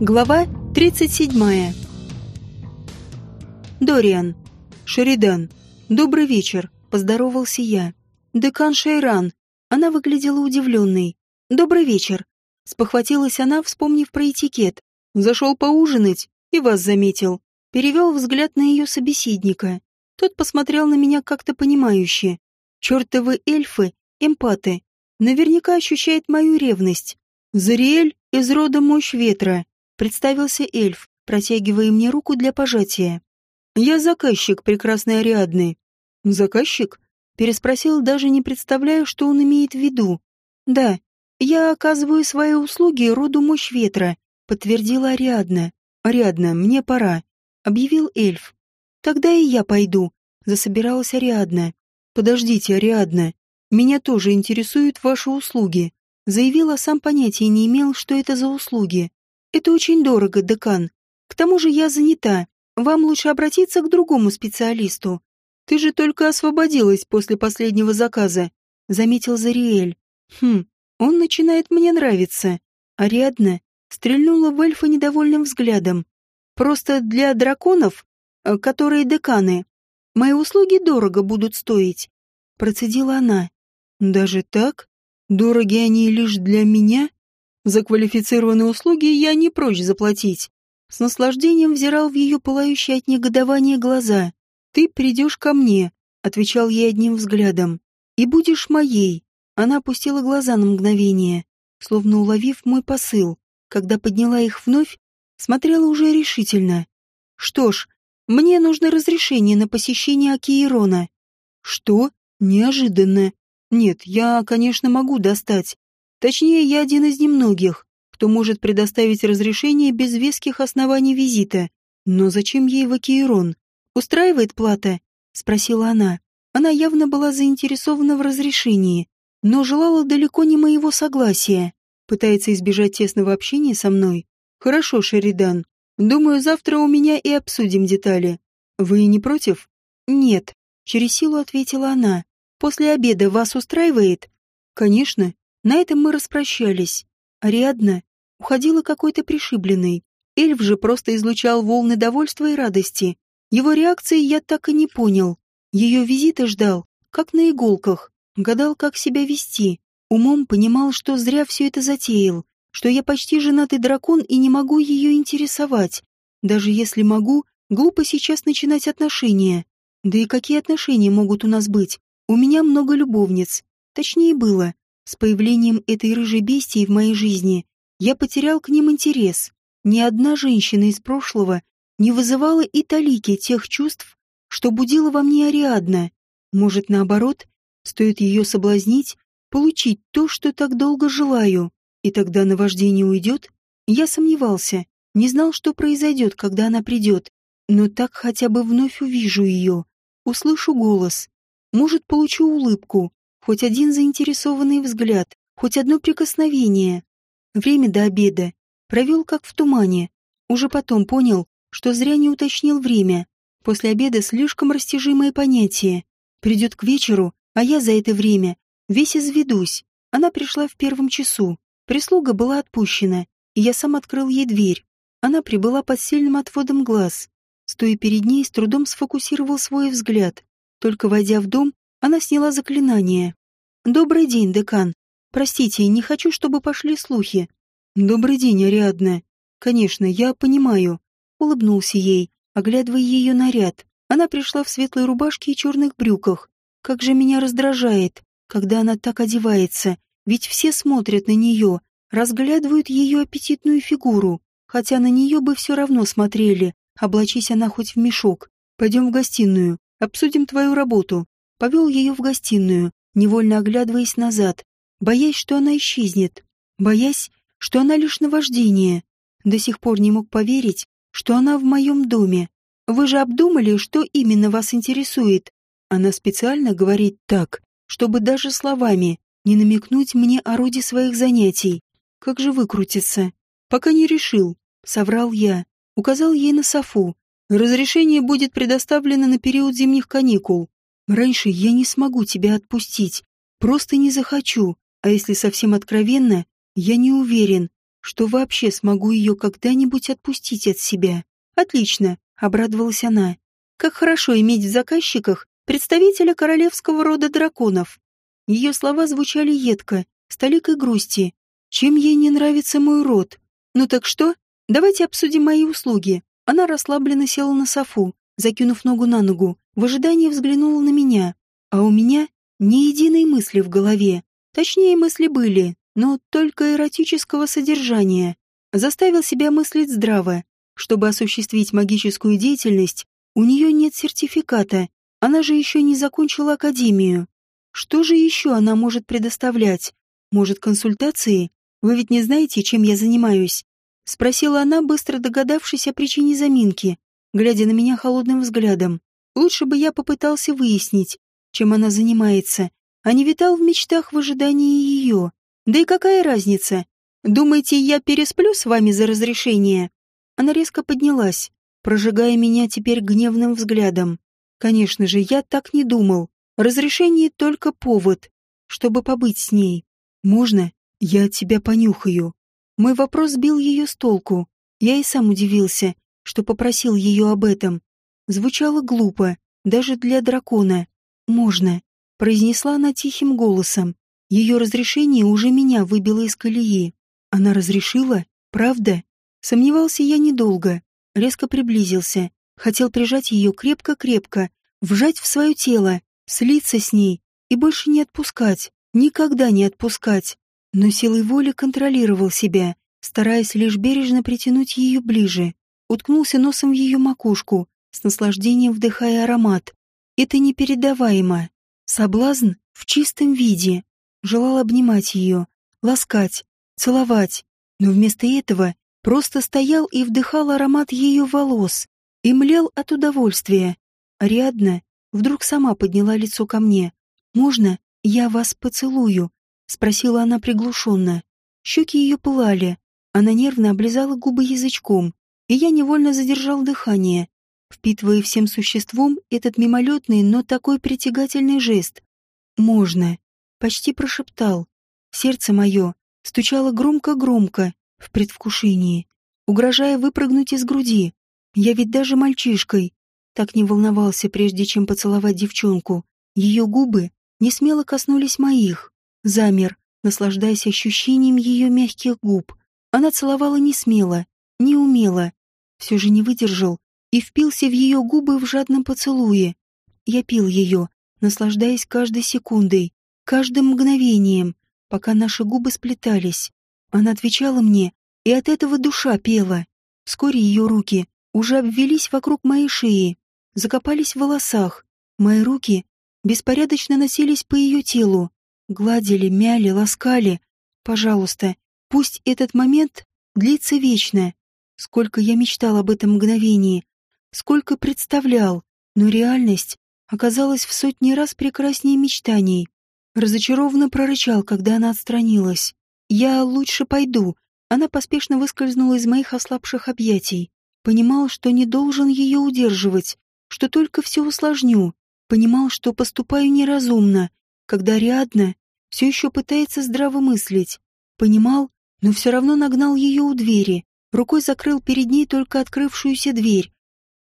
Глава 37. Дориан. Шеридан. Добрый вечер, поздоровался я. Декан Шейран. Она выглядела удивленной. Добрый вечер. Спохватилась она, вспомнив про этикет. Зашел поужинать и вас заметил. Перевел взгляд на ее собеседника. Тот посмотрел на меня как-то понимающе. Чертовы эльфы, эмпаты. Наверняка ощущает мою ревность. Зариэль из рода мощь ветра представился эльф, протягивая мне руку для пожатия. «Я заказчик прекрасной Ариадны». «Заказчик?» Переспросил, даже не представляя, что он имеет в виду. «Да, я оказываю свои услуги роду мощь ветра», подтвердила Ариадна. «Ариадна, мне пора», — объявил эльф. «Тогда и я пойду», — засобиралась Ариадна. «Подождите, Ариадна, меня тоже интересуют ваши услуги», заявила, сам понятия не имел, что это за услуги. Это очень дорого, декан. К тому же я занята. Вам лучше обратиться к другому специалисту. Ты же только освободилась после последнего заказа, заметил Зариэль. Хм, он начинает мне нравиться. Ариадна стрельнула в эльфа недовольным взглядом. Просто для драконов, э, которые деканы, мои услуги дорого будут стоить, процедила она. Даже так? Дороги они лишь для меня? За квалифицированные услуги я не прочь заплатить. С наслаждением взирал в ее пылающие от негодования глаза. «Ты придешь ко мне», — отвечал ей одним взглядом. «И будешь моей». Она опустила глаза на мгновение, словно уловив мой посыл. Когда подняла их вновь, смотрела уже решительно. «Что ж, мне нужно разрешение на посещение Акиерона». «Что? Неожиданно. Нет, я, конечно, могу достать, Точнее, я один из немногих, кто может предоставить разрешение без веских оснований визита. Но зачем ей Вакиерон? Устраивает плата? Спросила она. Она явно была заинтересована в разрешении, но желала далеко не моего согласия. Пытается избежать тесного общения со мной. Хорошо, Шеридан. Думаю, завтра у меня и обсудим детали. Вы не против? Нет. Через силу ответила она. После обеда вас устраивает? Конечно, на этом мы распрощались. Ариадна уходила какой-то пришибленной. Эльф же просто излучал волны довольства и радости. Его реакции я так и не понял. Ее визита ждал, как на иголках. Гадал, как себя вести. Умом понимал, что зря все это затеял, что я почти женатый дракон и не могу ее интересовать. Даже если могу, глупо сейчас начинать отношения. Да и какие отношения могут у нас быть? У меня много любовниц. Точнее было. С появлением этой рыжей бестии в моей жизни я потерял к ним интерес. Ни одна женщина из прошлого не вызывала и талики тех чувств, что будила во мне Ариадна. Может, наоборот, стоит ее соблазнить, получить то, что так долго желаю, и тогда наваждение уйдет? Я сомневался, не знал, что произойдет, когда она придет, но так хотя бы вновь увижу ее, услышу голос, может, получу улыбку, хоть один заинтересованный взгляд, хоть одно прикосновение. Время до обеда провел как в тумане. Уже потом понял, что зря не уточнил время. После обеда слишком растяжимое понятие. Придет к вечеру, а я за это время весь изведусь. Она пришла в первом часу. Прислуга была отпущена, и я сам открыл ей дверь. Она прибыла под сильным отводом глаз. Стоя перед ней, с трудом сфокусировал свой взгляд. Только войдя в дом, она сняла заклинание. «Добрый день, декан. Простите, не хочу, чтобы пошли слухи». «Добрый день, Ариадна. Конечно, я понимаю». Улыбнулся ей, оглядывая ее наряд. Она пришла в светлой рубашке и черных брюках. Как же меня раздражает, когда она так одевается, ведь все смотрят на нее, разглядывают ее аппетитную фигуру, хотя на нее бы все равно смотрели, облачись она хоть в мешок. Пойдем в гостиную, обсудим твою работу. Повел ее в гостиную, невольно оглядываясь назад, боясь, что она исчезнет, боясь, что она лишь наваждение. До сих пор не мог поверить, что она в моем доме. Вы же обдумали, что именно вас интересует? Она специально говорит так, чтобы даже словами не намекнуть мне о роде своих занятий. Как же выкрутиться? Пока не решил, соврал я, указал ей на софу. Разрешение будет предоставлено на период зимних каникул. Раньше я не смогу тебя отпустить. Просто не захочу. А если совсем откровенно, я не уверен, что вообще смогу ее когда-нибудь отпустить от себя. Отлично, обрадовалась она. Как хорошо иметь в заказчиках представителя королевского рода драконов. Ее слова звучали едко, с толикой грусти. Чем ей не нравится мой род? Ну так что? Давайте обсудим мои услуги. Она расслабленно села на софу, закинув ногу на ногу, в ожидании взглянула на меня. А у меня ни единой мысли в голове. Точнее, мысли были, но только эротического содержания. Заставил себя мыслить здраво. Чтобы осуществить магическую деятельность, у нее нет сертификата, она же еще не закончила академию. Что же еще она может предоставлять? Может, консультации? Вы ведь не знаете, чем я занимаюсь? Спросила она, быстро догадавшись о причине заминки, глядя на меня холодным взглядом. Лучше бы я попытался выяснить, чем она занимается, а не витал в мечтах в ожидании ее. Да и какая разница? Думаете, я пересплю с вами за разрешение? Она резко поднялась, прожигая меня теперь гневным взглядом. Конечно же, я так не думал. Разрешение только повод, чтобы побыть с ней. Можно? Я тебя понюхаю. Мой вопрос сбил ее с толку. Я и сам удивился, что попросил ее об этом. Звучало глупо, даже для дракона. «Можно», — произнесла она тихим голосом. Ее разрешение уже меня выбило из колеи. Она разрешила? Правда? Сомневался я недолго. Резко приблизился. Хотел прижать ее крепко-крепко, вжать в свое тело, слиться с ней и больше не отпускать, никогда не отпускать. Но силой воли контролировал себя, стараясь лишь бережно притянуть ее ближе. Уткнулся носом в ее макушку, с наслаждением вдыхая аромат. Это непередаваемо. Соблазн в чистом виде. Желал обнимать ее, ласкать, целовать, но вместо этого просто стоял и вдыхал аромат ее волос и млел от удовольствия. Ариадна вдруг сама подняла лицо ко мне. «Можно я вас поцелую?» — спросила она приглушенно. Щеки ее пылали. Она нервно облизала губы язычком, и я невольно задержал дыхание, впитывая всем существом этот мимолетный, но такой притягательный жест. «Можно», — почти прошептал. Сердце мое стучало громко-громко, в предвкушении, угрожая выпрыгнуть из груди. Я ведь даже мальчишкой так не волновался, прежде чем поцеловать девчонку. Ее губы не смело коснулись моих. Замер, наслаждаясь ощущением ее мягких губ. Она целовала не смело, не умело. Все же не выдержал и впился в ее губы в жадном поцелуе. Я пил ее, наслаждаясь каждой секундой, каждым мгновением, пока наши губы сплетались. Она отвечала мне, и от этого душа пела. Вскоре ее руки уже обвелись вокруг моей шеи, закопались в волосах. Мои руки беспорядочно носились по ее телу, гладили, мяли, ласкали. Пожалуйста, пусть этот момент длится вечно. Сколько я мечтал об этом мгновении, сколько представлял, но реальность оказалась в сотни раз прекраснее мечтаний. Разочарованно прорычал, когда она отстранилась. «Я лучше пойду». Она поспешно выскользнула из моих ослабших объятий. Понимал, что не должен ее удерживать, что только все усложню. Понимал, что поступаю неразумно, когда Ариадна все еще пытается здраво мыслить. Понимал, но все равно нагнал ее у двери, рукой закрыл перед ней только открывшуюся дверь.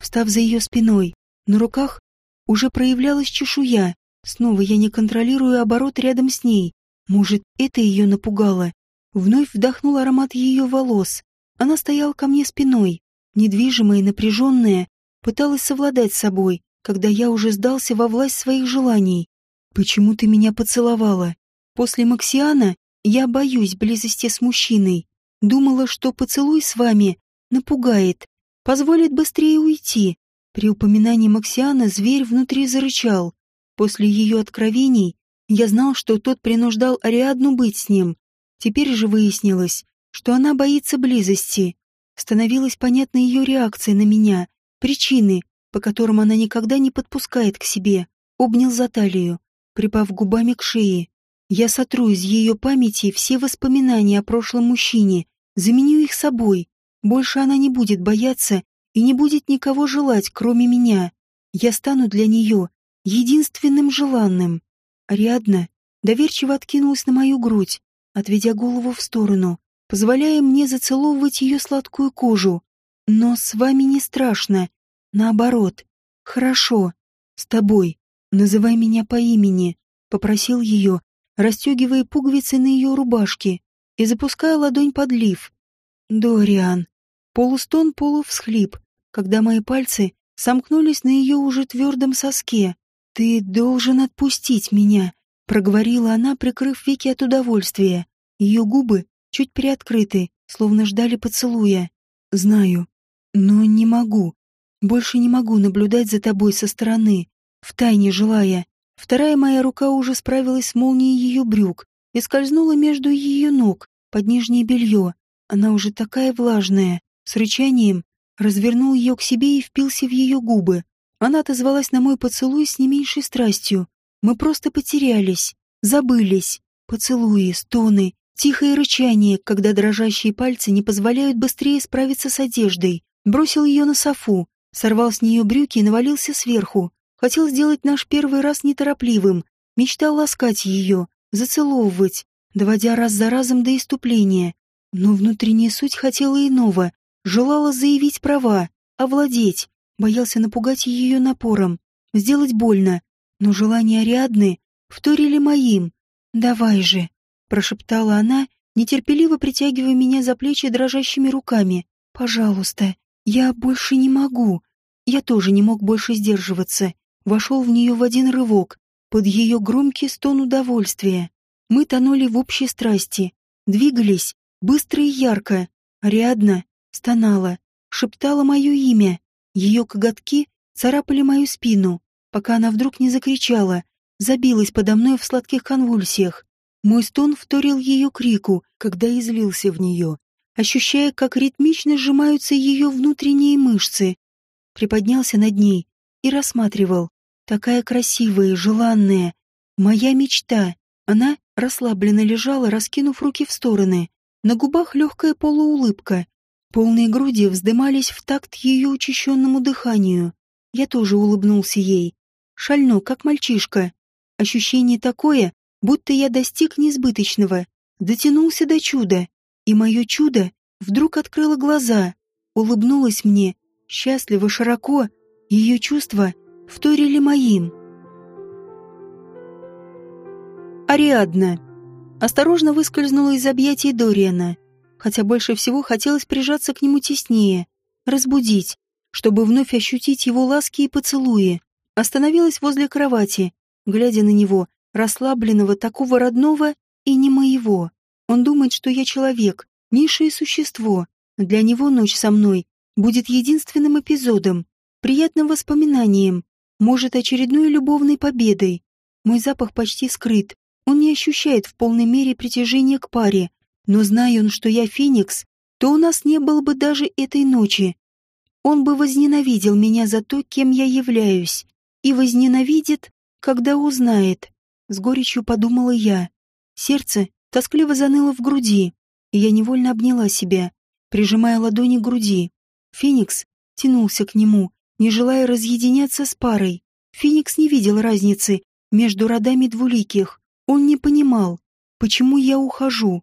Встав за ее спиной, на руках уже проявлялась чешуя. Снова я не контролирую оборот рядом с ней. Может, это ее напугало. Вновь вдохнул аромат ее волос. Она стояла ко мне спиной, недвижимая и напряженная, пыталась совладать с собой, когда я уже сдался во власть своих желаний. «Почему ты меня поцеловала? После Максиана я боюсь близости с мужчиной. Думала, что поцелуй с вами напугает, позволит быстрее уйти». При упоминании Максиана зверь внутри зарычал. После ее откровений я знал, что тот принуждал Ариадну быть с ним. Теперь же выяснилось, что она боится близости. Становилась понятна ее реакция на меня, причины, по которым она никогда не подпускает к себе. Обнял за талию, припав губами к шее. Я сотру из ее памяти все воспоминания о прошлом мужчине, заменю их собой. Больше она не будет бояться и не будет никого желать, кроме меня. Я стану для нее единственным желанным. Ариадна доверчиво откинулась на мою грудь, отведя голову в сторону. позволяя мне зацеловывать ее сладкую кожу. Но с вами не страшно. Наоборот. Хорошо. С тобой. Называй меня по имени. Попросил ее, расстегивая пуговицы на ее рубашке и запуская ладонь под лиф. Дориан. Полустон, полувсхлип, когда мои пальцы сомкнулись на ее уже твердом соске. «Ты должен отпустить меня», — проговорила она, прикрыв веки от удовольствия. Ее губы чуть приоткрыты, словно ждали поцелуя. «Знаю, но не могу. Больше не могу наблюдать за тобой со стороны, втайне желая. Вторая моя рука уже справилась с молнией ее брюк и скользнула между ее ног под нижнее белье. Она уже такая влажная. С рычанием развернул ее к себе и впился в ее губы. Она отозвалась на мой поцелуй с не меньшей страстью. Мы просто потерялись, забылись. Поцелуи, стоны, тихое рычание, когда дрожащие пальцы не позволяют быстрее справиться с одеждой. Бросил ее на софу, сорвал с нее брюки и навалился сверху. Хотел сделать наш первый раз неторопливым, мечтал ласкать ее, зацеловывать, доводя раз за разом до иступления. Но внутренняя суть хотела иного, желала заявить права, овладеть, боялся напугать ее напором, сделать больно. Но желания Ариадны вторили моим. «Давай же», — прошептала она, нетерпеливо притягивая меня за плечи дрожащими руками. «Пожалуйста, я больше не могу». Я тоже не мог больше сдерживаться. Вошел в нее в один рывок, под ее громкий стон удовольствия. Мы тонули в общей страсти, двигались быстро и ярко. Ариадна стонала, шептала мое имя. Ее коготки царапали мою спину, пока она вдруг не закричала, забилась подо мной в сладких конвульсиях. Мой стон вторил ее крику, когда излился в нее, ощущая, как ритмично сжимаются ее внутренние мышцы. Приподнялся над ней и рассматривал. Такая красивая, желанная. Моя мечта. Она расслабленно лежала, раскинув руки в стороны. На губах легкая полуулыбка. Полные груди вздымались в такт ее учащенному дыханию. Я тоже улыбнулся ей. Шально, как мальчишка. Ощущение такое, будто я достиг несбыточного, дотянулся до чуда, и мое чудо вдруг открыло глаза, улыбнулось мне, счастливо, широко, ее чувства вторили моим. Ариадна осторожно выскользнула из объятий Дориана хотя больше всего хотелось прижаться к нему теснее, разбудить, чтобы вновь ощутить его ласки и поцелуи. Остановилась возле кровати, глядя на него, расслабленного, такого родного и не моего. Он думает, что я человек, низшее существо. Для него ночь со мной будет единственным эпизодом, приятным воспоминанием, может, очередной любовной победой. Мой запах почти скрыт, он не ощущает в полной мере притяжения к паре, но зная он, что я Феникс, то у нас не было бы даже этой ночи. Он бы возненавидел меня за то, кем я являюсь, и возненавидит, когда узнает. С горечью подумала я. Сердце тоскливо заныло в груди, и я невольно обняла себя, прижимая ладони к груди. Феникс тянулся к нему, не желая разъединяться с парой. Феникс не видел разницы между родами двуликих. Он не понимал, почему я ухожу,